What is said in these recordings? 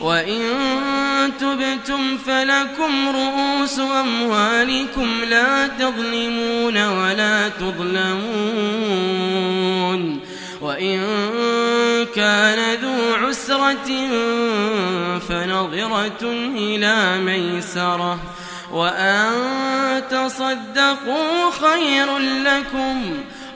وإن تبتم فلكم رؤوس أموالكم لا تظلمون ولا تظلمون وإن كان ذو عسرة فنظرة إلى ميسرة وأن تصدقوا خير لكم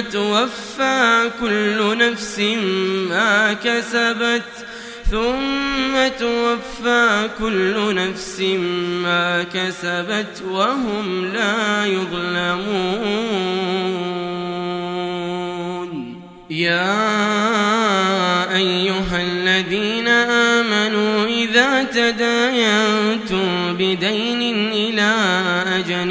توفى كل نفس ما كسبت ثم توفى كل نفس ما كسبت وهم لا يظلمون. يا أيها الذين آمنوا إذا تداينتم بدين إلى أجل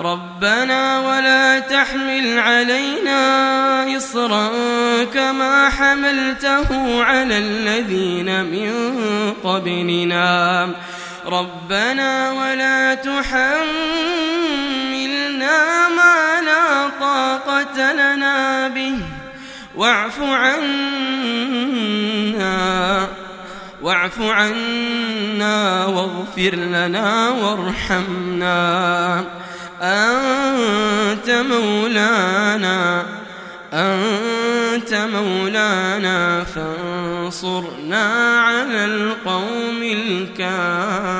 ربنا ولا تحمل علينا إصرا كما حملته على الذين من قبلنا. ربنا ولا تحملنا ما لا طاقة لنا به. واعف عنا واعف عنا واغفر لنا وارحمنا. أنت مولانا أنت مولانا فانصرنا على القوم الكافرين.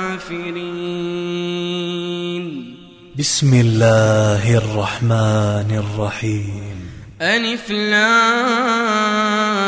بسم الله الرحمن الرحيم. ألف لام.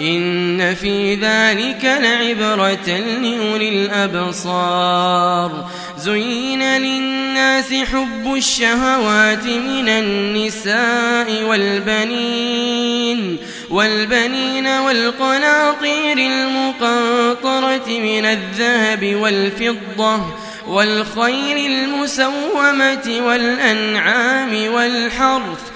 إن في ذلك لعبرة لأولي الأبصار. زين للناس حب الشهوات من النساء والبنين والبنين والقناطير المقنطرة من الذهب والفضة والخير المسومة والأنعام والحرث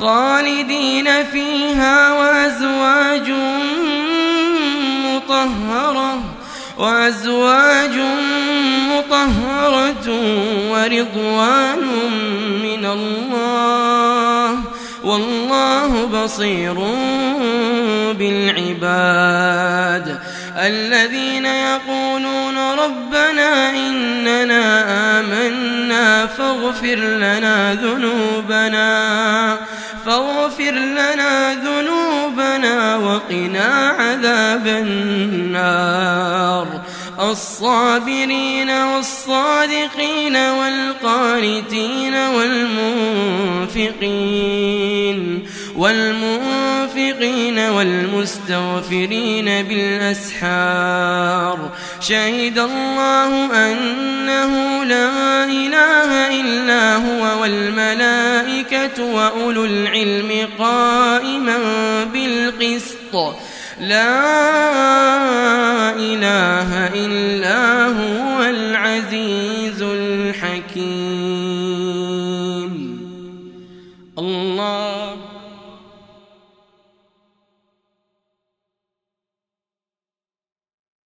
خالدين فيها وأزواج مطهرة وأزواج مطهرة ورضوان من الله والله بصير بالعباد. الذين يقولون ربنا إننا آمنا فاغفر لنا ذنوبنا. فاغفر لنا ذنوبنا وقنا عذاب النار. الصابرين والصادقين والقانتين والمنفقين. والمنفقين والمستغفرين بالأسحار. شهد الله أنه لا إله إلا هو والملائكة وأولو العلم قائما بالقسط. لا إله إلا